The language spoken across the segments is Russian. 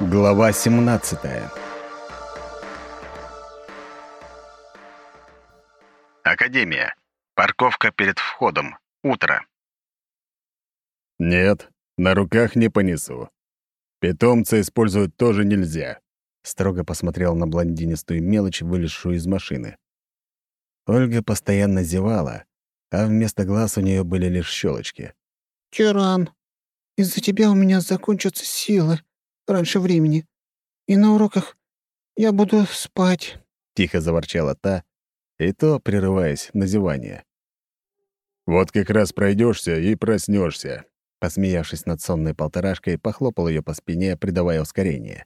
Глава 17 Академия. Парковка перед входом. Утро. «Нет, на руках не понесу. Питомца использовать тоже нельзя», — строго посмотрел на блондинистую мелочь, вылезшую из машины. Ольга постоянно зевала, а вместо глаз у нее были лишь щелочки. «Тиран, из-за тебя у меня закончатся силы раньше времени, и на уроках я буду спать», — тихо заворчала та, и то прерываясь на зевание. «Вот как раз пройдешься и проснешься, посмеявшись над сонной полторашкой, похлопал ее по спине, придавая ускорение.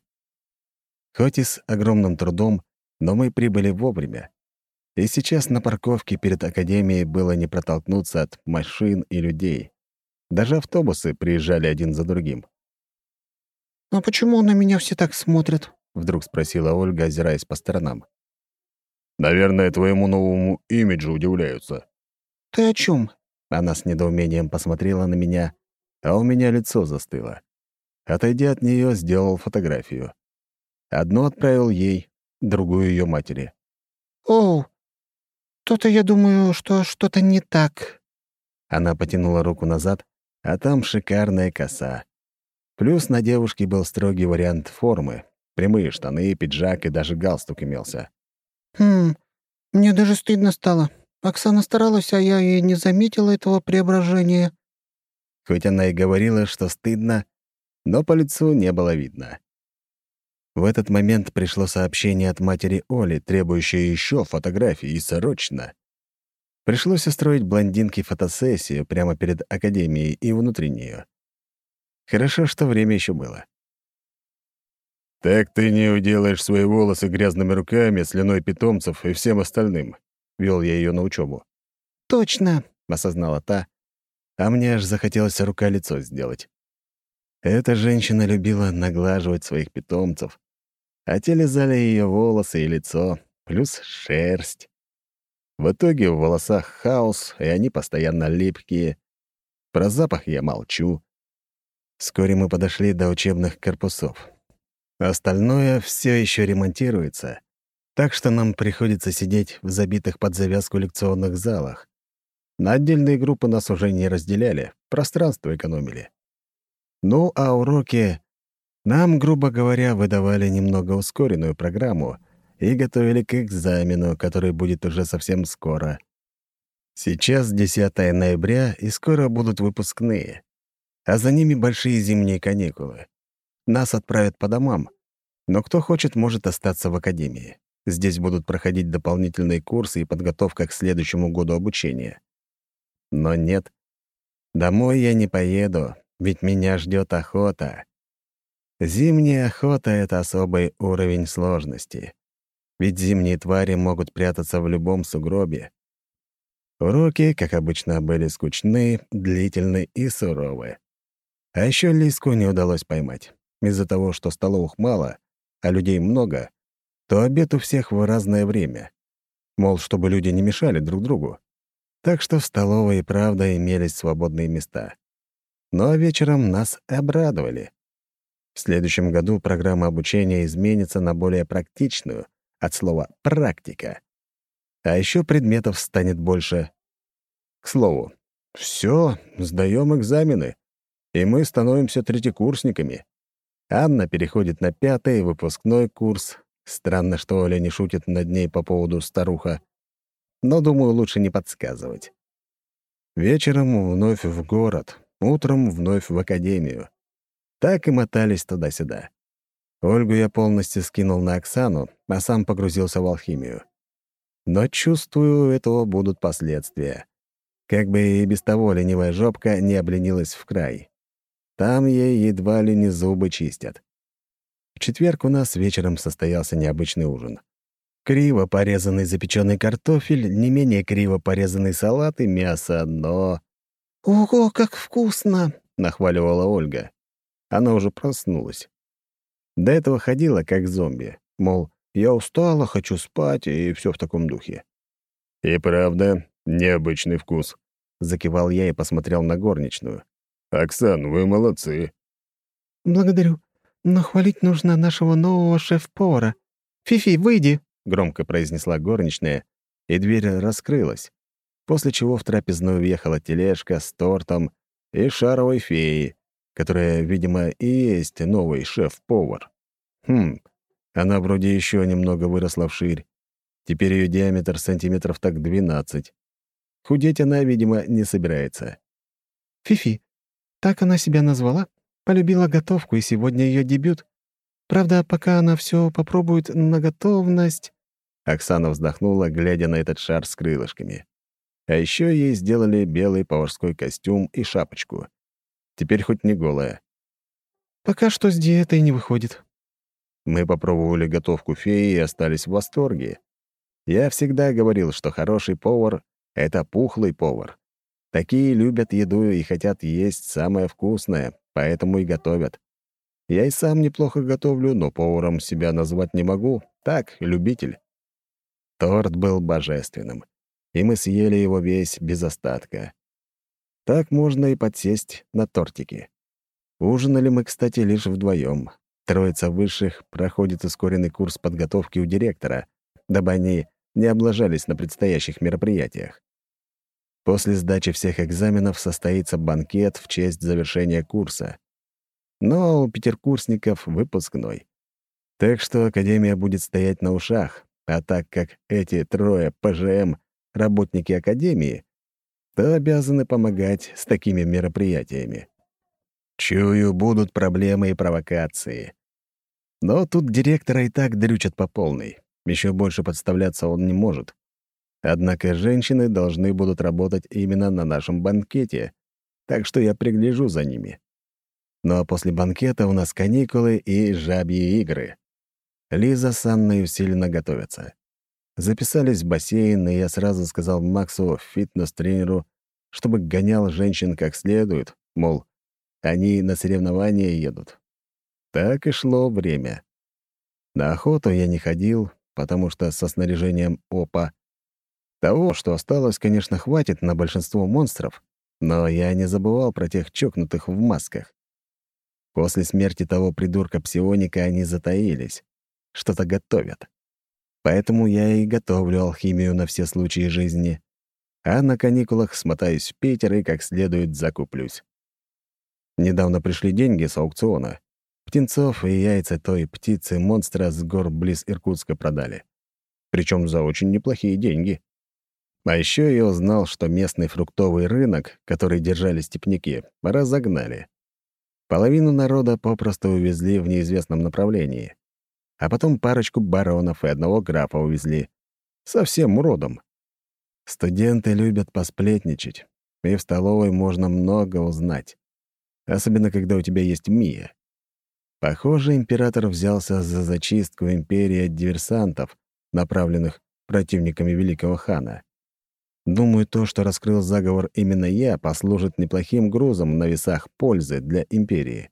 Хоть и с огромным трудом, но мы прибыли вовремя. И сейчас на парковке перед Академией было не протолкнуться от машин и людей. Даже автобусы приезжали один за другим. «А почему на меня все так смотрят?» — вдруг спросила Ольга, озираясь по сторонам. «Наверное, твоему новому имиджу удивляются». «Ты о чем? Она с недоумением посмотрела на меня, а у меня лицо застыло. Отойдя от нее, сделал фотографию. Одну отправил ей, другую ее матери. «Оу, то-то я думаю, что что-то не так». Она потянула руку назад, а там шикарная коса. Плюс на девушке был строгий вариант формы. Прямые штаны, пиджак и даже галстук имелся. «Хм, мне даже стыдно стало. Оксана старалась, а я и не заметила этого преображения». Хоть она и говорила, что стыдно, но по лицу не было видно. В этот момент пришло сообщение от матери Оли, требующее еще фотографий, и срочно. Пришлось устроить блондинке фотосессию прямо перед академией и внутри нее. Хорошо, что время еще было. «Так ты не уделаешь свои волосы грязными руками, слюной питомцев и всем остальным», — вел я ее на учебу. «Точно», — осознала та, а мне аж захотелось рука-лицо сделать. Эта женщина любила наглаживать своих питомцев, а те лизали ее волосы и лицо, плюс шерсть. В итоге в волосах хаос, и они постоянно липкие. Про запах я молчу. Вскоре мы подошли до учебных корпусов. Остальное все еще ремонтируется, так что нам приходится сидеть в забитых под завязку лекционных залах. На отдельные группы нас уже не разделяли, пространство экономили. Ну, а уроки... Нам, грубо говоря, выдавали немного ускоренную программу и готовили к экзамену, который будет уже совсем скоро. Сейчас 10 ноября, и скоро будут выпускные. А за ними большие зимние каникулы. Нас отправят по домам, но кто хочет, может остаться в академии. Здесь будут проходить дополнительные курсы и подготовка к следующему году обучения. Но нет. Домой я не поеду, ведь меня ждет охота. Зимняя охота — это особый уровень сложности. Ведь зимние твари могут прятаться в любом сугробе. Уроки, как обычно, были скучны, длительны и суровы. А еще Лиску не удалось поймать. Из-за того, что столовых мало, а людей много, то обед у всех в разное время. Мол, чтобы люди не мешали друг другу. Так что в столовой и правда имелись свободные места. Но вечером нас обрадовали. В следующем году программа обучения изменится на более практичную, от слова «практика». А еще предметов станет больше. К слову, все, сдаем экзамены, и мы становимся третьекурсниками. Анна переходит на пятый выпускной курс. Странно, что Оля не шутит над ней по поводу старуха но, думаю, лучше не подсказывать. Вечером вновь в город, утром вновь в академию. Так и мотались туда-сюда. Ольгу я полностью скинул на Оксану, а сам погрузился в алхимию. Но чувствую, у этого будут последствия. Как бы и без того ленивая жопка не обленилась в край. Там ей едва ли не зубы чистят. В четверг у нас вечером состоялся необычный ужин. Криво порезанный запеченный картофель, не менее криво порезанный салат и мясо, но... «Ого, как вкусно!» — нахваливала Ольга. Она уже проснулась. До этого ходила как зомби, мол, я устала, хочу спать, и все в таком духе. «И правда, необычный вкус», — закивал я и посмотрел на горничную. «Оксан, вы молодцы». «Благодарю. Но хвалить нужно нашего нового шеф-повара. Фифи, выйди!» — громко произнесла горничная, и дверь раскрылась, после чего в трапезную въехала тележка с тортом и шаровой феей, которая, видимо, и есть новый шеф-повар. Хм, она вроде еще немного выросла вширь. Теперь ее диаметр сантиметров так 12. Худеть она, видимо, не собирается. «Фифи, так она себя назвала? Полюбила готовку, и сегодня ее дебют. Правда, пока она все попробует на готовность...» Оксана вздохнула, глядя на этот шар с крылышками. А еще ей сделали белый поварской костюм и шапочку. Теперь хоть не голая. «Пока что с диетой не выходит». Мы попробовали готовку феи и остались в восторге. Я всегда говорил, что хороший повар — это пухлый повар. Такие любят еду и хотят есть самое вкусное, поэтому и готовят. Я и сам неплохо готовлю, но поваром себя назвать не могу. Так, любитель. Торт был божественным, и мы съели его весь без остатка. Так можно и подсесть на тортики. Ужинали мы, кстати, лишь вдвоем. Троица высших проходит ускоренный курс подготовки у директора, дабы они не облажались на предстоящих мероприятиях. После сдачи всех экзаменов состоится банкет в честь завершения курса. Но у петеркурсников выпускной. Так что Академия будет стоять на ушах, а так как эти трое ПЖМ — работники Академии, то обязаны помогать с такими мероприятиями. Чую, будут проблемы и провокации. Но тут директора и так дрючат по полной. Еще больше подставляться он не может. Однако женщины должны будут работать именно на нашем банкете, так что я пригляжу за ними. Ну а после банкета у нас каникулы и жабьи игры. Лиза с Анной усиленно готовятся. Записались в бассейн, и я сразу сказал Максу, фитнес-тренеру, чтобы гонял женщин как следует, мол, они на соревнования едут. Так и шло время. На охоту я не ходил, потому что со снаряжением ОПА того, что осталось, конечно, хватит на большинство монстров, но я не забывал про тех чокнутых в масках. После смерти того придурка-псионика они затаились, что-то готовят. Поэтому я и готовлю алхимию на все случаи жизни. А на каникулах смотаюсь в Питер и как следует закуплюсь. Недавно пришли деньги с аукциона. Птенцов и яйца той птицы-монстра с гор близ Иркутска продали. Причем за очень неплохие деньги. А еще я узнал, что местный фруктовый рынок, который держали степняки, разогнали. Половину народа попросту увезли в неизвестном направлении а потом парочку баронов и одного графа увезли. Совсем уродом. Студенты любят посплетничать, и в столовой можно много узнать. Особенно, когда у тебя есть Мия. Похоже, император взялся за зачистку империи от диверсантов, направленных противниками великого хана. Думаю, то, что раскрыл заговор именно я, послужит неплохим грузом на весах пользы для империи.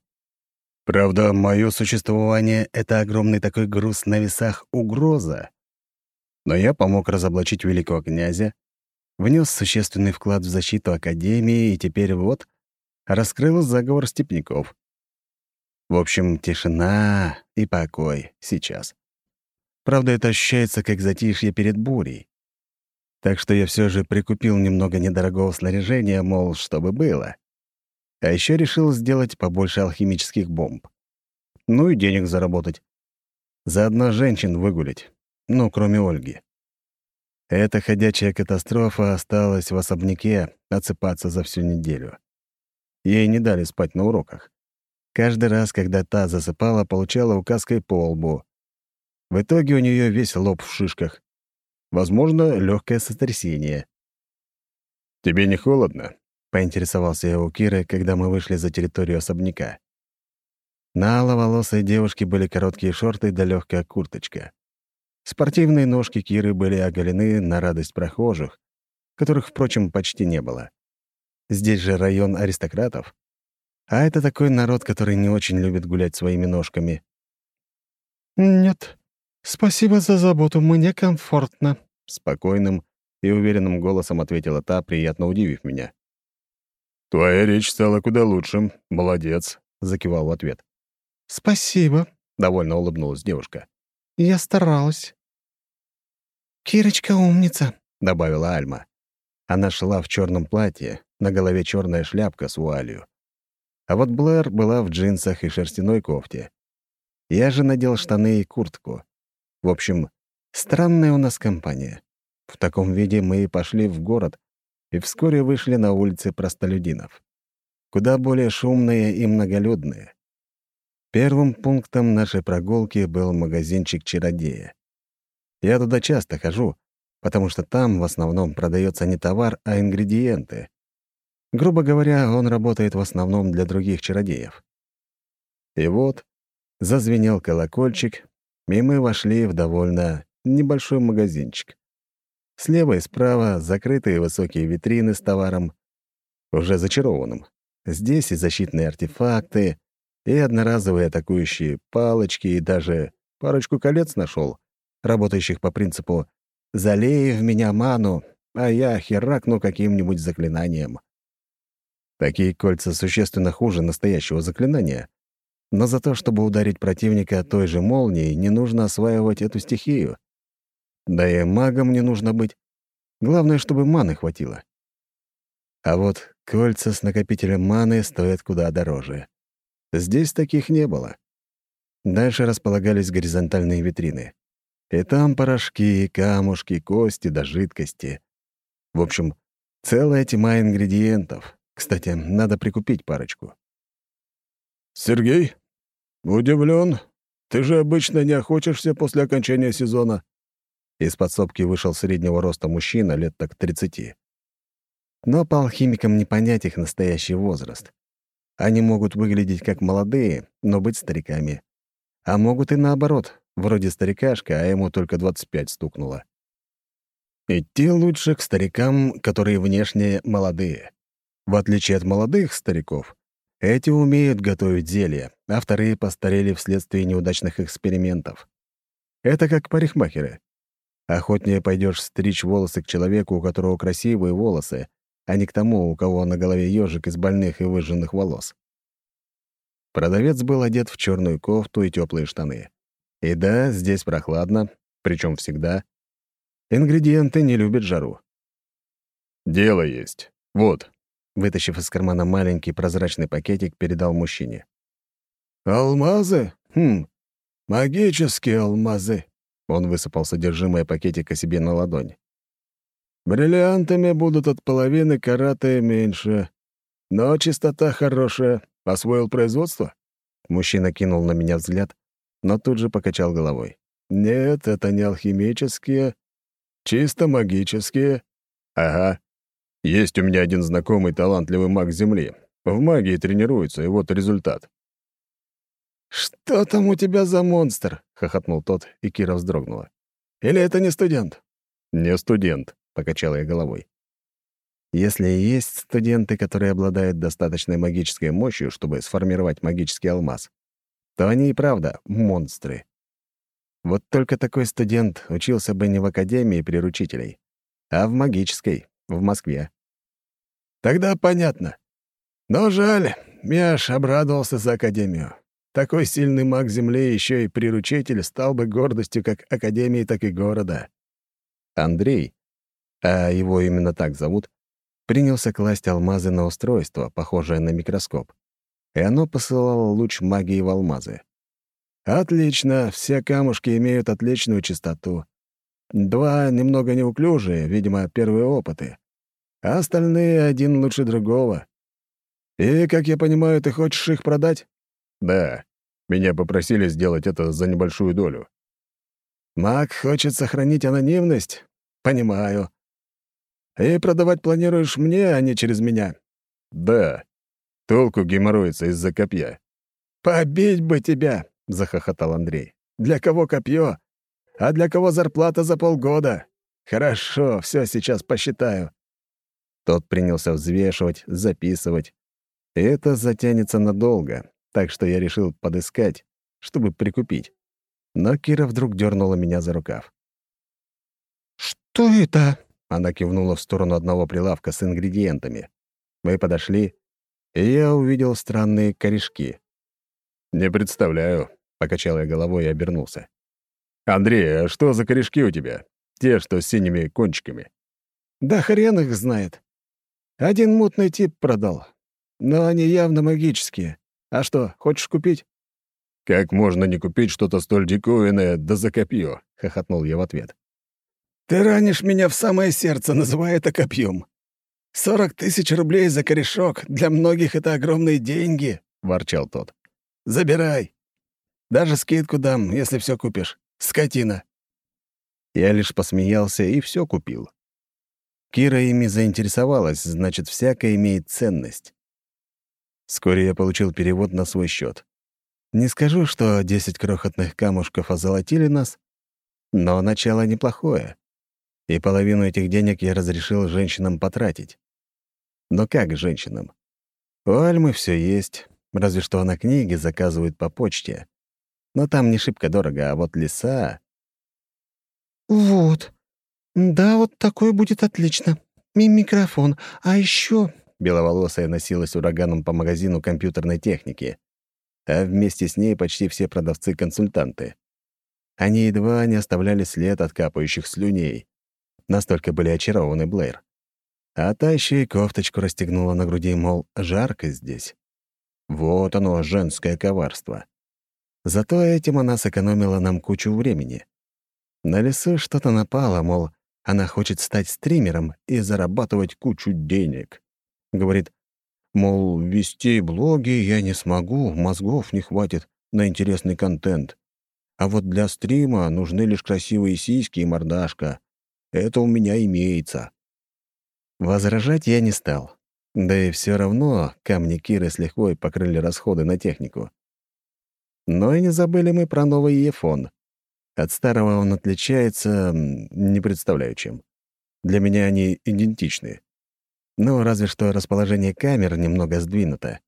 Правда, мое существование — это огромный такой груз на весах угроза. Но я помог разоблачить великого князя, внес существенный вклад в защиту Академии и теперь вот раскрыл заговор степняков. В общем, тишина и покой сейчас. Правда, это ощущается как затишье перед бурей. Так что я все же прикупил немного недорогого снаряжения, мол, чтобы было. А еще решил сделать побольше алхимических бомб. Ну и денег заработать. Заодно женщин выгулить. Ну, кроме Ольги. Эта ходячая катастрофа осталась в особняке отсыпаться за всю неделю. Ей не дали спать на уроках. Каждый раз, когда та засыпала, получала указкой по лбу. В итоге у нее весь лоб в шишках. Возможно, легкое сотрясение. «Тебе не холодно?» — поинтересовался я у Киры, когда мы вышли за территорию особняка. На аловолосой девушке были короткие шорты да легкая курточка. Спортивные ножки Киры были оголены на радость прохожих, которых, впрочем, почти не было. Здесь же район аристократов. А это такой народ, который не очень любит гулять своими ножками. «Нет, спасибо за заботу, мне комфортно», — спокойным и уверенным голосом ответила та, приятно удивив меня. «Твоя речь стала куда лучше. Молодец», — закивал в ответ. «Спасибо», — довольно улыбнулась девушка. «Я старалась». «Кирочка умница», — добавила Альма. Она шла в черном платье, на голове черная шляпка с вуалью. А вот Блэр была в джинсах и шерстяной кофте. Я же надел штаны и куртку. В общем, странная у нас компания. В таком виде мы и пошли в город, и вскоре вышли на улицы простолюдинов. Куда более шумные и многолюдные. Первым пунктом нашей прогулки был магазинчик «Чародея». Я туда часто хожу, потому что там в основном продается не товар, а ингредиенты. Грубо говоря, он работает в основном для других чародеев. И вот зазвенел колокольчик, и мы вошли в довольно небольшой магазинчик. Слева и справа закрытые высокие витрины с товаром, уже зачарованным. Здесь и защитные артефакты, и одноразовые атакующие палочки, и даже парочку колец нашел, работающих по принципу «залей в меня ману, а я херакну каким-нибудь заклинанием». Такие кольца существенно хуже настоящего заклинания, но за то, чтобы ударить противника той же молнией, не нужно осваивать эту стихию. Да и магом не нужно быть. Главное, чтобы маны хватило. А вот кольца с накопителем маны стоят куда дороже. Здесь таких не было. Дальше располагались горизонтальные витрины. И там порошки, камушки, кости да жидкости. В общем, целая тьма ингредиентов. Кстати, надо прикупить парочку. «Сергей? Удивлен. Ты же обычно не охотишься после окончания сезона?» Из подсобки вышел среднего роста мужчина лет так 30. Но по алхимикам не понять их настоящий возраст. Они могут выглядеть как молодые, но быть стариками. А могут и наоборот, вроде старикашка, а ему только 25 стукнуло. Идти лучше к старикам, которые внешне молодые. В отличие от молодых стариков, эти умеют готовить зелья, а вторые постарели вследствие неудачных экспериментов. Это как парикмахеры. Охотнее пойдешь стричь волосы к человеку, у которого красивые волосы, а не к тому, у кого на голове ежик из больных и выжженных волос. Продавец был одет в черную кофту и теплые штаны. И да, здесь прохладно, причем всегда. Ингредиенты не любят жару. «Дело есть. Вот». Вытащив из кармана маленький прозрачный пакетик, передал мужчине. «Алмазы? Хм, магические алмазы», он высыпал содержимое пакетика себе на ладонь. «Бриллиантами будут от половины карата и меньше. Но чистота хорошая. Освоил производство?» Мужчина кинул на меня взгляд, но тут же покачал головой. «Нет, это не алхимические, чисто магические». «Ага. Есть у меня один знакомый талантливый маг Земли. В магии тренируется, и вот результат». «Что там у тебя за монстр?» — хохотнул тот, и Кира вздрогнула. «Или это не студент?» «Не студент», — покачал я головой. Если есть студенты, которые обладают достаточной магической мощью, чтобы сформировать магический алмаз, то они и правда монстры. Вот только такой студент учился бы не в Академии приручителей, а в магической, в Москве. Тогда понятно. Но жаль, я аж обрадовался за Академию. Такой сильный маг Земли, еще и приручитель, стал бы гордостью как Академии, так и города. Андрей, а его именно так зовут, принялся класть алмазы на устройство, похожее на микроскоп, и оно посылало луч магии в алмазы. «Отлично, все камушки имеют отличную чистоту. Два немного неуклюжие, видимо, первые опыты, а остальные один лучше другого. И, как я понимаю, ты хочешь их продать?» «Да. Меня попросили сделать это за небольшую долю». «Маг хочет сохранить анонимность? Понимаю. И продавать планируешь мне, а не через меня?» «Да. Толку геморроится из-за копья». «Побить бы тебя!» — захохотал Андрей. «Для кого копье? А для кого зарплата за полгода? Хорошо, все сейчас посчитаю». Тот принялся взвешивать, записывать. И это затянется надолго, так что я решил подыскать, чтобы прикупить. Но Кира вдруг дернула меня за рукав. «Что это?» — она кивнула в сторону одного прилавка с ингредиентами. Мы подошли, и я увидел странные корешки. «Не представляю», — покачал я головой и обернулся. «Андрей, а что за корешки у тебя? Те, что с синими кончиками?» «Да хрен их знает. Один мутный тип продал. Но они явно магические. А что, хочешь купить?» «Как можно не купить что-то столь диковинное да за копье?» — хохотнул я в ответ. «Ты ранишь меня в самое сердце, называя это копьем. Сорок тысяч рублей за корешок. Для многих это огромные деньги», — ворчал тот. «Забирай. Даже скидку дам, если все купишь. Скотина». Я лишь посмеялся и все купил. Кира ими заинтересовалась, значит, всякое имеет ценность. Вскоре я получил перевод на свой счет. Не скажу, что 10 крохотных камушков озолотили нас, но начало неплохое. И половину этих денег я разрешил женщинам потратить. Но как женщинам? У Альмы все есть, разве что она книги заказывает по почте. Но там не шибко дорого, а вот леса... «Вот. Да, вот такой будет отлично. И микрофон. А еще Беловолосая носилась ураганом по магазину компьютерной техники а вместе с ней почти все продавцы-консультанты. Они едва не оставляли след от капающих слюней. Настолько были очарованы Блэр. А та еще и кофточку расстегнула на груди, мол, жарко здесь. Вот оно, женское коварство. Зато этим она сэкономила нам кучу времени. На лесу что-то напало, мол, она хочет стать стримером и зарабатывать кучу денег. Говорит, Мол, вести блоги я не смогу, мозгов не хватит на интересный контент. А вот для стрима нужны лишь красивые сиськи и мордашка. Это у меня имеется. Возражать я не стал. Да и все равно камни Киры с лихвой покрыли расходы на технику. Но и не забыли мы про новый Ефон. От старого он отличается, не представляю чем. Для меня они идентичны. Ну, разве что расположение камер немного сдвинуто.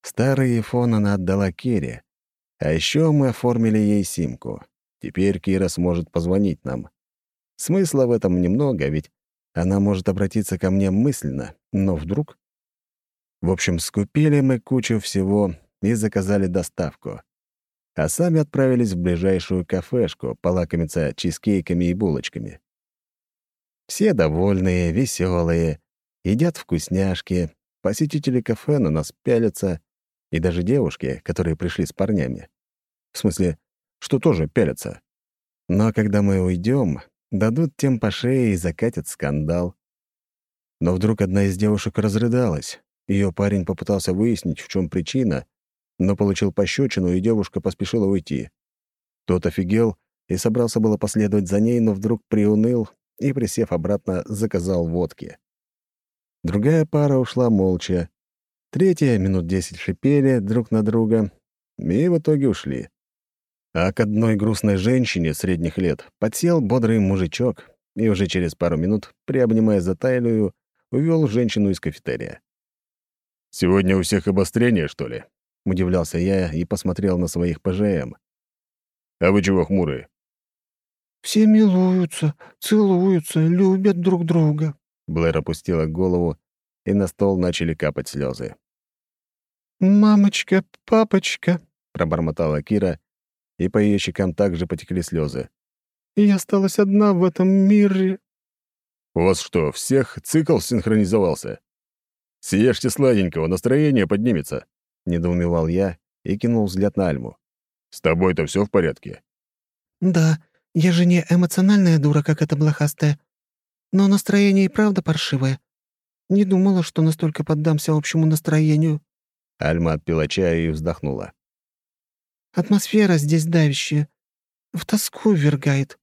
Старый iPhone она отдала Кире. А еще мы оформили ей симку. Теперь Кира сможет позвонить нам. Смысла в этом немного, ведь она может обратиться ко мне мысленно, но вдруг... В общем, скупили мы кучу всего и заказали доставку. А сами отправились в ближайшую кафешку полакомиться чизкейками и булочками. Все довольные, веселые, едят вкусняшки, посетители кафе на нас пялятся, и даже девушки, которые пришли с парнями. В смысле, что тоже пялятся. Но когда мы уйдем, дадут тем по шее и закатят скандал. Но вдруг одна из девушек разрыдалась. Ее парень попытался выяснить, в чем причина, но получил пощечину, и девушка поспешила уйти. Тот офигел и собрался было последовать за ней, но вдруг приуныл и, присев обратно, заказал водки. Другая пара ушла молча. Третья минут десять шипели друг на друга и в итоге ушли. А к одной грустной женщине средних лет подсел бодрый мужичок и уже через пару минут, приобнимая за талию, увел женщину из кафетерия. «Сегодня у всех обострение, что ли?» — удивлялся я и посмотрел на своих ПЖМ. «А вы чего хмурые?» «Все милуются, целуются, любят друг друга», Блэр опустила голову, и на стол начали капать слезы. «Мамочка, папочка», — пробормотала Кира, и по ее щекам также потекли слезы. «Я осталась одна в этом мире». «У вас что, всех цикл синхронизовался? Съешьте сладенького, настроение поднимется», — недоумевал я и кинул взгляд на Альму. «С тобой-то все в порядке?» «Да, я же не эмоциональная дура, как эта блохастая. Но настроение и правда паршивое. Не думала, что настолько поддамся общему настроению». Альма отпила чаю и вздохнула. «Атмосфера здесь давящая. В тоску ввергает.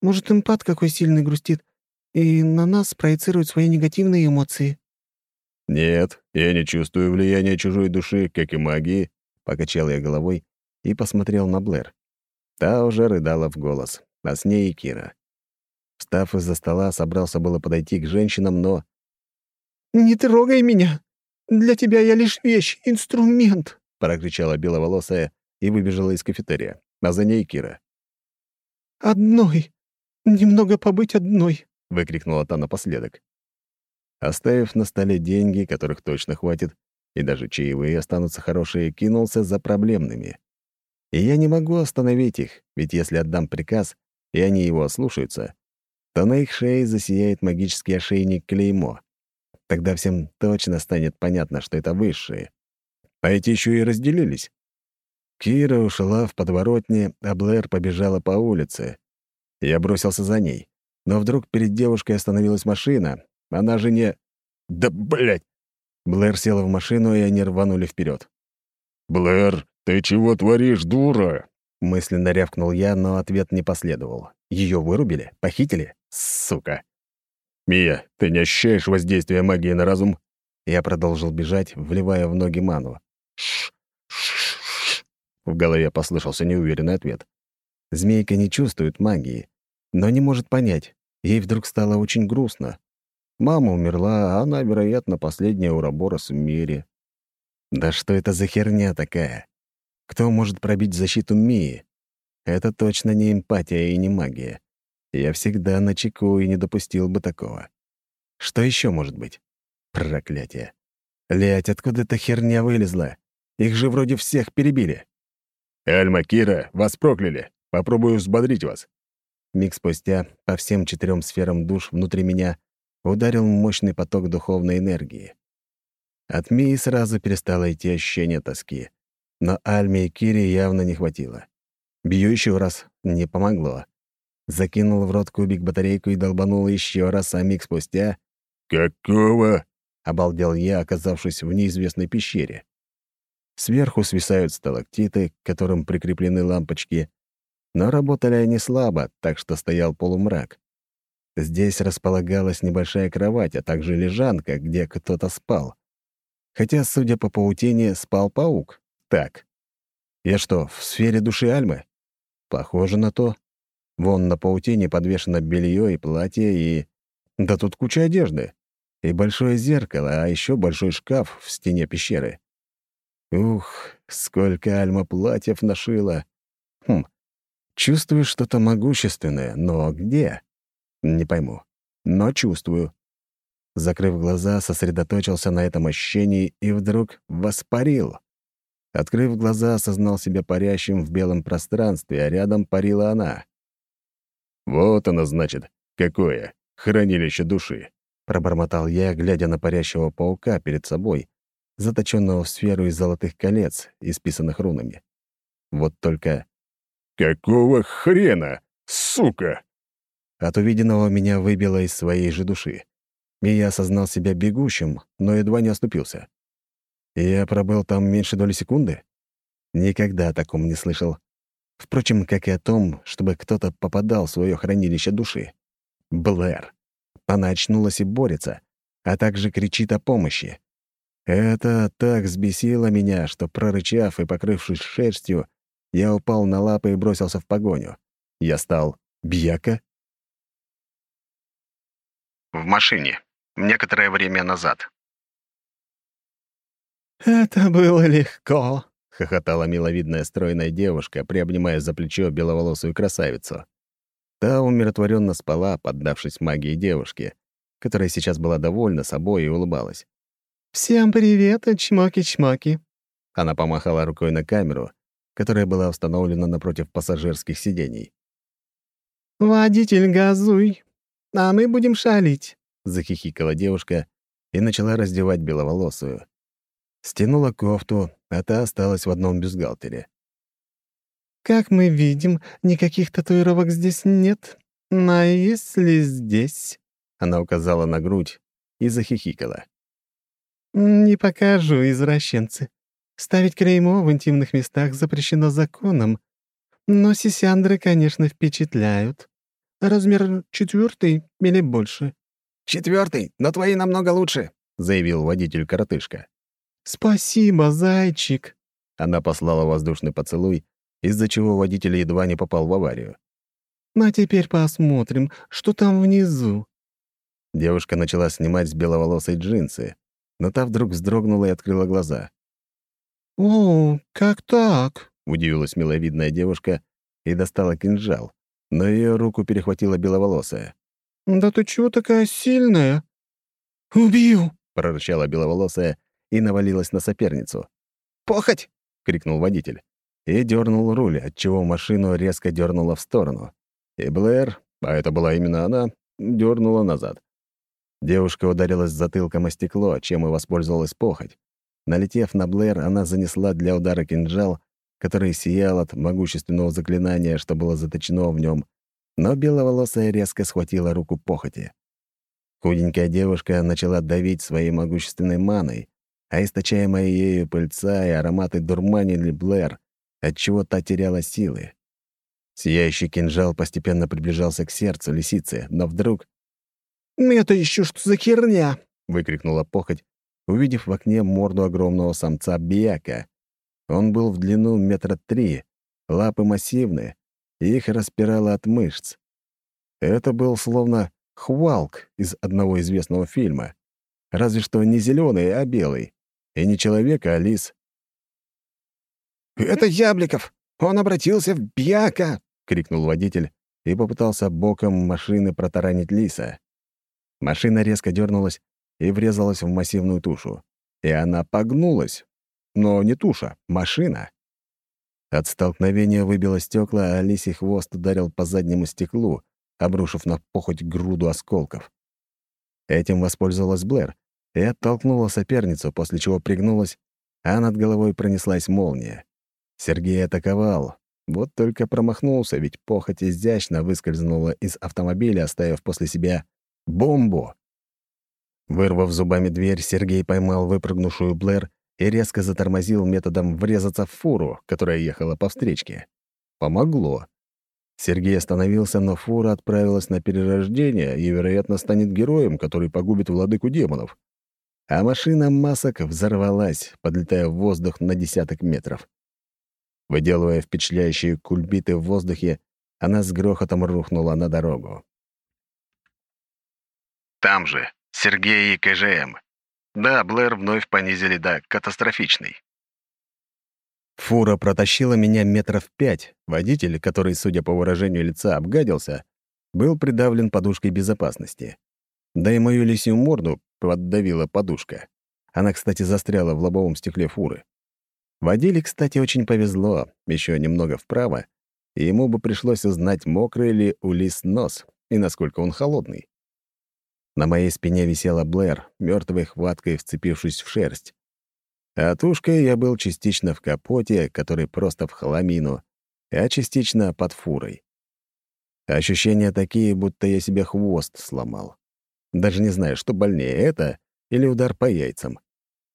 Может, импат какой сильный грустит и на нас проецирует свои негативные эмоции». «Нет, я не чувствую влияния чужой души, как и магии», — покачал я головой и посмотрел на Блэр. Та уже рыдала в голос, а с ней и Кира. Встав из-за стола, собрался было подойти к женщинам, но... «Не трогай меня! Для тебя я лишь вещь, инструмент!» — прокричала беловолосая и выбежала из кафетерия, а за ней Кира. «Одной! Немного побыть одной!» — выкрикнула та напоследок. Оставив на столе деньги, которых точно хватит, и даже чаевые останутся хорошие, кинулся за проблемными. И я не могу остановить их, ведь если отдам приказ, и они его ослушаются, то на их шее засияет магический ошейник клеймо. Тогда всем точно станет понятно, что это высшие. А эти еще и разделились. Кира ушла в подворотне, а Блэр побежала по улице. Я бросился за ней. Но вдруг перед девушкой остановилась машина. Она же не... Да, блядь! Блэр села в машину, и они рванули вперед. «Блэр, ты чего творишь, дура?» Мысленно рявкнул я, но ответ не последовал. Ее вырубили? Похитили? Сука! «Мия, ты не ощущаешь воздействия магии на разум?» Я продолжил бежать, вливая в ноги ману. В голове послышался неуверенный ответ. Змейка не чувствует магии, но не может понять. Ей вдруг стало очень грустно. Мама умерла, а она, вероятно, последняя уроборос в мире. Да что это за херня такая? Кто может пробить защиту Мии? Это точно не эмпатия и не магия. Я всегда на чеку и не допустил бы такого. Что еще может быть? Проклятие. Лять, откуда эта херня вылезла? Их же вроде всех перебили. «Эльма, Кира, вас прокляли. Попробую взбодрить вас». Миг спустя по всем четырем сферам душ внутри меня ударил мощный поток духовной энергии. От Мии сразу перестало идти ощущение тоски, но Альме и Кире явно не хватило. Бью еще раз, не помогло. Закинул в рот кубик батарейку и долбанул еще раз, а миг спустя... «Какого?» — обалдел я, оказавшись в неизвестной пещере. Сверху свисают сталактиты, к которым прикреплены лампочки, но работали они слабо, так что стоял полумрак. Здесь располагалась небольшая кровать, а также лежанка, где кто-то спал. Хотя, судя по паутине, спал паук. Так. Я что, в сфере души Альмы? Похоже на то. Вон на паутине подвешено белье и платье, и... Да тут куча одежды. И большое зеркало, а еще большой шкаф в стене пещеры. Ух, сколько Альма платьев нашила. Хм, чувствую что-то могущественное, но где? Не пойму. Но чувствую. Закрыв глаза, сосредоточился на этом ощущении и вдруг воспарил. Открыв глаза, осознал себя парящим в белом пространстве, а рядом парила она. «Вот оно, значит, какое хранилище души!» — пробормотал я, глядя на парящего паука перед собой, заточенного в сферу из золотых колец, исписанных рунами. Вот только... «Какого хрена, сука?» От увиденного меня выбило из своей же души. И я осознал себя бегущим, но едва не оступился. Я пробыл там меньше доли секунды? Никогда о таком не слышал. Впрочем, как и о том, чтобы кто-то попадал в свое хранилище души. Блэр. Она очнулась и борется, а также кричит о помощи. Это так взбесило меня, что, прорычав и покрывшись шерстью, я упал на лапы и бросился в погоню. Я стал Бьяка? В машине. Некоторое время назад. «Это было легко», — хохотала миловидная стройная девушка, приобнимая за плечо беловолосую красавицу. Та умиротворенно спала, поддавшись магии девушки, которая сейчас была довольна собой и улыбалась. «Всем привет, чмоки-чмоки!» Она помахала рукой на камеру, которая была установлена напротив пассажирских сидений. «Водитель, газуй, а мы будем шалить!» — захихикала девушка и начала раздевать беловолосую. Стянула кофту, а та осталась в одном бюстгальтере. «Как мы видим, никаких татуировок здесь нет. А если здесь...» Она указала на грудь и захихикала. «Не покажу, извращенцы. Ставить клеймо в интимных местах запрещено законом. Но сисяндры, конечно, впечатляют. Размер четвертый или больше?» Четвертый, но твои намного лучше», — заявил водитель-коротышка. «Спасибо, зайчик». Она послала воздушный поцелуй, из-за чего водитель едва не попал в аварию. «А теперь посмотрим, что там внизу». Девушка начала снимать с беловолосой джинсы, но та вдруг вздрогнула и открыла глаза. «О, как так?» — удивилась миловидная девушка и достала кинжал, но ее руку перехватила беловолосая. «Да ты чего такая сильная?» «Убью!» — прорычала беловолосая и навалилась на соперницу. «Похоть!» — крикнул водитель. И дернул руль, отчего машину резко дернуло в сторону. И Блэр, а это была именно она, дернула назад. Девушка ударилась затылком о стекло, чем и воспользовалась похоть. Налетев на Блэр, она занесла для удара кинжал, который сиял от могущественного заклинания, что было заточено в нем, но беловолосая резко схватила руку похоти. Худенькая девушка начала давить своей могущественной маной, а источаемая ею пыльца и ароматы дурманили Блэр, отчего та теряла силы. Сияющий кинжал постепенно приближался к сердцу лисицы, но вдруг... «Это еще что за херня?» — выкрикнула похоть, увидев в окне морду огромного самца Бияка. Он был в длину метра три, лапы массивные, и их распирало от мышц. Это был словно Хвалк из одного известного фильма. Разве что не зеленый, а белый. И не человек, а лис. «Это Ябликов! Он обратился в Бьяка!» — крикнул водитель и попытался боком машины протаранить лиса. Машина резко дернулась и врезалась в массивную тушу. И она погнулась. Но не туша, машина. От столкновения выбило стекла, а лисий хвост ударил по заднему стеклу, обрушив на похоть груду осколков. Этим воспользовалась Блэр и оттолкнула соперницу, после чего пригнулась, а над головой пронеслась молния. Сергей атаковал, вот только промахнулся, ведь похоть изящно выскользнула из автомобиля, оставив после себя бомбу. Вырвав зубами дверь, Сергей поймал выпрыгнувшую Блэр и резко затормозил методом врезаться в фуру, которая ехала по встречке. Помогло. Сергей остановился, но фура отправилась на перерождение и, вероятно, станет героем, который погубит владыку демонов. А машина масок взорвалась, подлетая в воздух на десяток метров. Выделывая впечатляющие кульбиты в воздухе, она с грохотом рухнула на дорогу. Там же, Сергей и КЖМ. Да, Блэр вновь понизили до катастрофичной. Фура протащила меня метров пять. Водитель, который, судя по выражению лица, обгадился, был придавлен подушкой безопасности. Да и мою лисью морду поддавила подушка. Она, кстати, застряла в лобовом стекле фуры. Водиле, кстати, очень повезло, еще немного вправо, и ему бы пришлось узнать, мокрый ли у лис нос и насколько он холодный. На моей спине висела Блэр, мертвой хваткой вцепившись в шерсть. А тушкой я был частично в капоте, который просто в хламину, а частично под фурой. Ощущения такие, будто я себе хвост сломал. Даже не знаю, что больнее, это или удар по яйцам.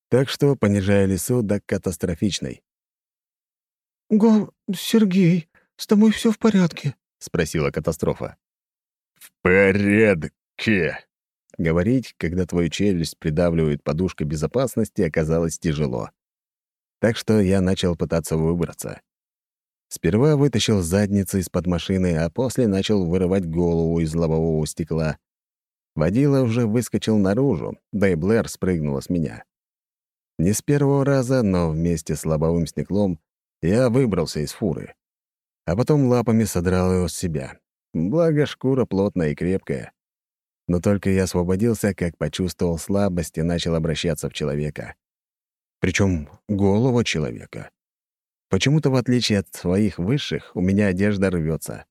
Так что понижая лесу до катастрофичной. «Го, Сергей, с тобой все в порядке?» — спросила катастрофа. «В порядке», Говорить, когда твою челюсть придавливает подушка безопасности, оказалось тяжело. Так что я начал пытаться выбраться. Сперва вытащил задницу из-под машины, а после начал вырывать голову из лобового стекла. Водила уже выскочил наружу, да и Блэр спрыгнула с меня. Не с первого раза, но вместе с лобовым стеклом я выбрался из фуры. А потом лапами содрал его с себя. Благо, шкура плотная и крепкая. Но только я освободился, как почувствовал слабость и начал обращаться в человека. Причем голова человека. Почему-то, в отличие от своих высших, у меня одежда рвется.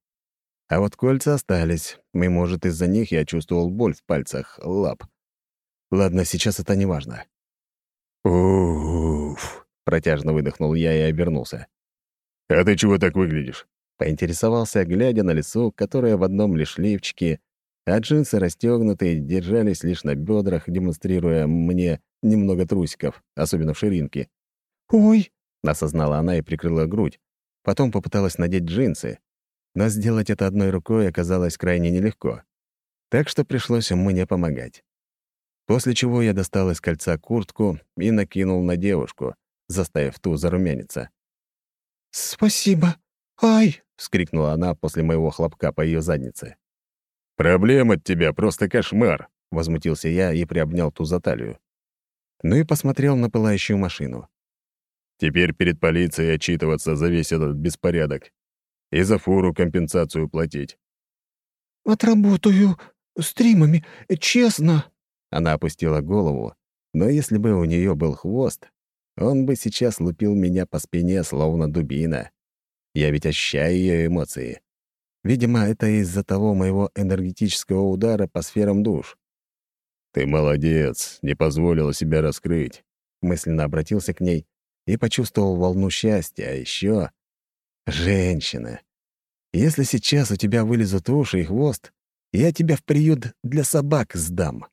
А вот кольца остались, и, может, из-за них я чувствовал боль в пальцах лап. Ладно, сейчас это не важно. «Уф!» — протяжно выдохнул я и обернулся. «А ты чего так выглядишь?» — поинтересовался, глядя на лицо, которое в одном лишь лифчике а джинсы расстегнутые держались лишь на бедрах, демонстрируя мне немного трусиков, особенно в ширинке. «Ой!» — осознала она и прикрыла грудь. Потом попыталась надеть джинсы, но сделать это одной рукой оказалось крайне нелегко. Так что пришлось мне помогать. После чего я достал из кольца куртку и накинул на девушку, заставив ту зарумяниться. «Спасибо! Ай!» — вскрикнула она после моего хлопка по ее заднице. «Проблем от тебя просто кошмар», — возмутился я и приобнял ту за талию. Ну и посмотрел на пылающую машину. «Теперь перед полицией отчитываться за весь этот беспорядок и за фуру компенсацию платить». «Отработаю стримами, честно». Она опустила голову, Но если бы у нее был хвост, он бы сейчас лупил меня по спине, словно дубина. Я ведь ощущаю ее эмоции. Видимо, это из-за того моего энергетического удара по сферам душ. «Ты молодец, не позволила себя раскрыть», — мысленно обратился к ней и почувствовал волну счастья, а еще Женщина. Если сейчас у тебя вылезут уши и хвост, я тебя в приют для собак сдам.